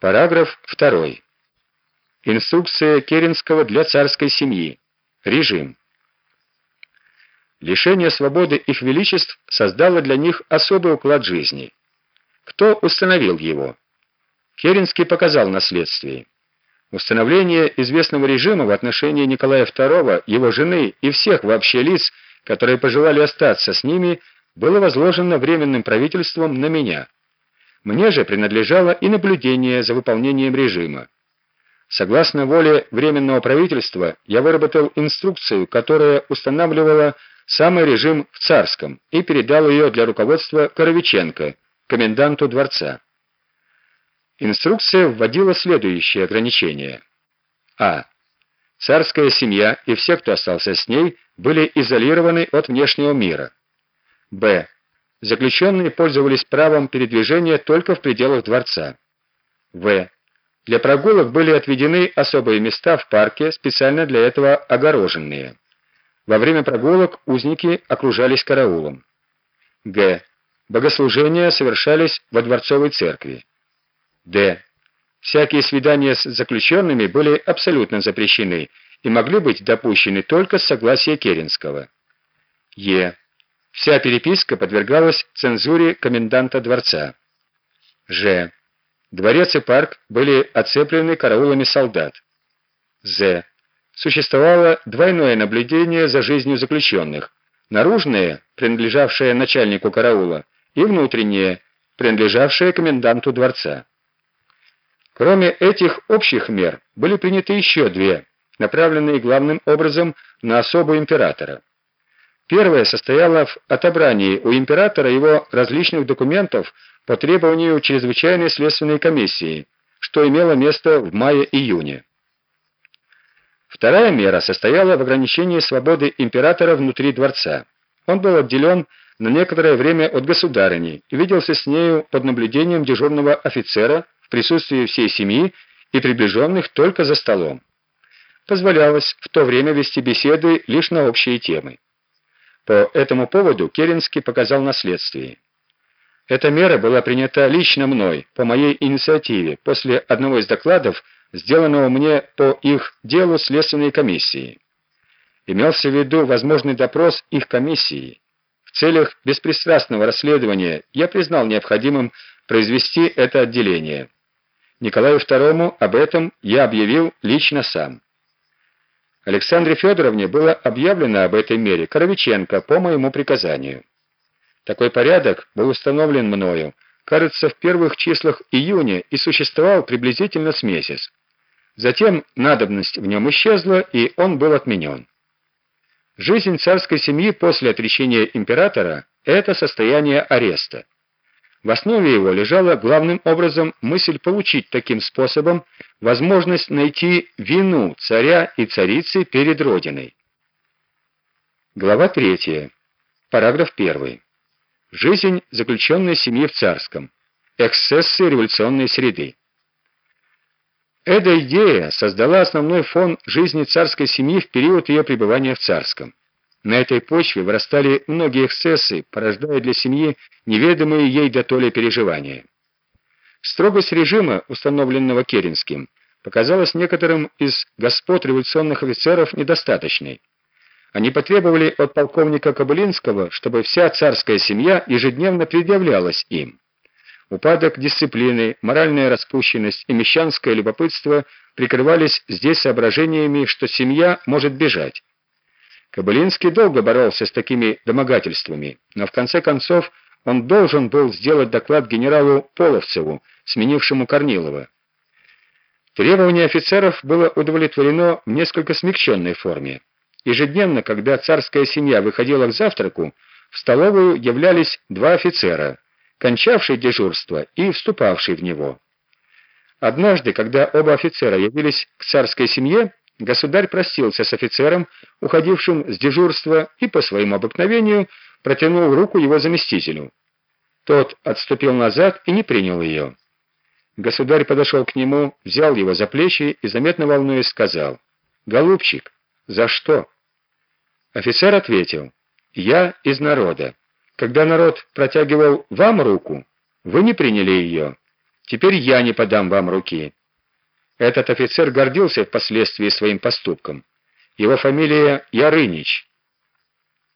Параграф 2. Инструкция Керенского для царской семьи. Режим. Лишение свободы их величеств создало для них особый уклад жизни. Кто установил его? Керенский показал на следствии. Установление известного режима в отношении Николая II, его жены и всех вообще лиц, которые пожелали остаться с ними, было возложено временным правительством на меня. Мне же принадлежало и наблюдение за выполнением режима. Согласно воле Временного правительства, я выработал инструкцию, которая устанавливала самый режим в Царском, и передал ее для руководства Коровиченко, коменданту дворца. Инструкция вводила следующие ограничения. А. Царская семья и все, кто остался с ней, были изолированы от внешнего мира. Б. Заключенные пользовались правом передвижения только в пределах дворца. В. Для прогулок были отведены особые места в парке, специально для этого огороженные. Во время прогулок узники окружались караулом. Г. Богослужения совершались во дворцовой церкви. Д. Всякие свидания с заключенными были абсолютно запрещены и могли быть допущены только с согласия Керенского. Е. Вся переписка подвергалась цензуре коменданта дворца. Ж. Дворец и парк были оцеплены караулами солдат. З. Существовало двойное наблюдение за жизнью заключенных. Наружное, принадлежавшее начальнику караула, и внутреннее, принадлежавшее коменданту дворца. Кроме этих общих мер, были приняты еще две, направленные главным образом на особу императора. Первое состояло в отобрании у императора его различных документов по требованию чрезвычайной следственной комиссии, что имело место в мае-июне. Вторая мера состояла в ограничении свободы императора внутри дворца. Он был отделен на некоторое время от государыни и виделся с нею под наблюдением дежурного офицера в присутствии всей семьи и приближенных только за столом. Позволялось в то время вести беседы лишь на общие темы. По этому поводу Керенский показал на следствии. Эта мера была принята лично мной, по моей инициативе, после одного из докладов, сделанного мне по их делу следственной комиссии. Имелся в виду возможный допрос их комиссии. В целях беспристрастного расследования я признал необходимым произвести это отделение. Николаю II об этом я объявил лично сам. Александре Федоровне было объявлено об этой мере Коровиченко по моему приказанию. Такой порядок был установлен мною, кажется, в первых числах июня и существовал приблизительно с месяц. Затем надобность в нем исчезла, и он был отменен. Жизнь царской семьи после отречения императора это состояние ареста. В основе его лежала главным образом мысль получить таким способом возможность найти вину царя и царицы перед родиной. Глава 3. Параграф 1. Жизнь заключенной семьи в царском. Эксцессы революционной среды. Эта идея создала основной фон жизни царской семьи в период ее пребывания в царском. На этой почве вырастали многие эксцессы, порождая для семьи неведомые ей дотоле переживания. Строгость режима, установленного Керенским, показалась некоторым из господ революционных офицеров недостаточной. Они потребовали от полковника Кобылинского, чтобы вся царская семья ежедневно предъявлялась им. Упадок дисциплины, моральная распущенность и мещанское любопытство прикрывались здесь соображениями, что семья может бежать. Кобылинский долго боролся с такими домогательствами, но в конце концов он должен был сделать доклад генералу Половцеву, сменившему Корнилова. Требование офицеров было удовлетворено в несколько смягченной форме. Ежедневно, когда царская семья выходила к завтраку, в столовую являлись два офицера, кончавший дежурство и вступавший в него. Однажды, когда оба офицера явились к царской семье, Государь простился с офицером, уходившим с дежурства, и по своему обыкновению протянул руку его заместителю. Тот отступил назад и не принял ее. Государь подошел к нему, взял его за плечи и, заметно волнуясь, сказал, «Голубчик, за что?» Офицер ответил, «Я из народа. Когда народ протягивал вам руку, вы не приняли ее. Теперь я не подам вам руки». Этот офицер гордился впоследствии своим поступком. Его фамилия Ярынич.